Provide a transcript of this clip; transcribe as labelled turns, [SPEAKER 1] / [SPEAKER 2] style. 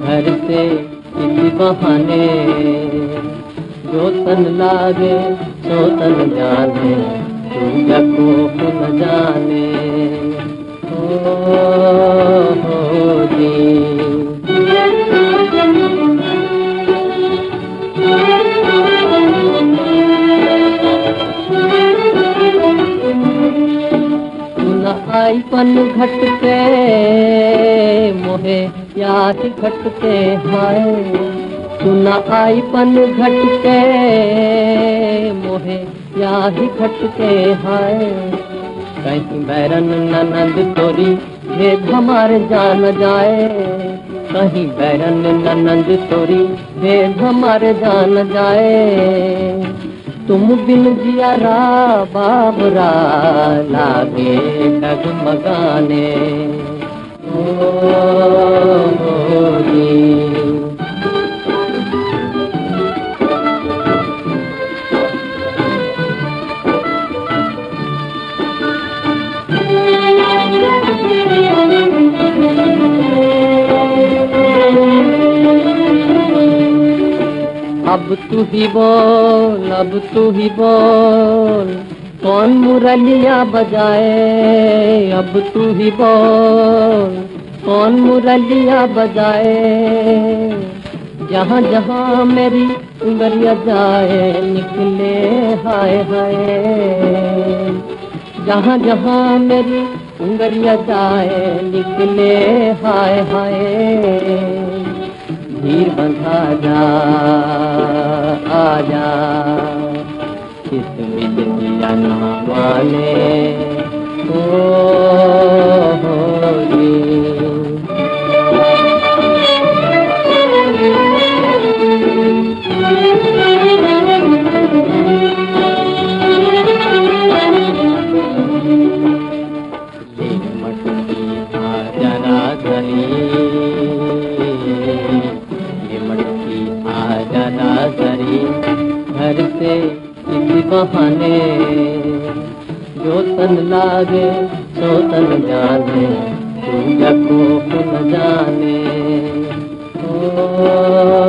[SPEAKER 1] घर से इस बहाने। जो तन लागे सो तन जाने तू को न जाने। पन घटके, मोहे याद घटके हाय। सुना आई पन घटके, मोहे याद घटके हाय। कहीं बैरन ननंद तोरी, भेद हमार जान जाए। कहीं बैरन ननंद तोरी, भेद हमार जान जाए। तुम बिन जियारा बाबरा लागे डगमगाने ओ अब तू ही बोल, अब तू ही बोल। कौन मुरलिया बजाए, अब तू ही बोल। कौन मुरलिया बजाए, जहाँ जहाँ मेरी उंगलिया जाए, निकले हाय हाय। जहाँ जहाँ मेरी उंगलिया जाए, निकले हाय हाय। बंधा जा आजा। किस मिल दिया ना माने ओ इसी बहाने। जो तन लागे सो तन जाने तू को न जाने। ओ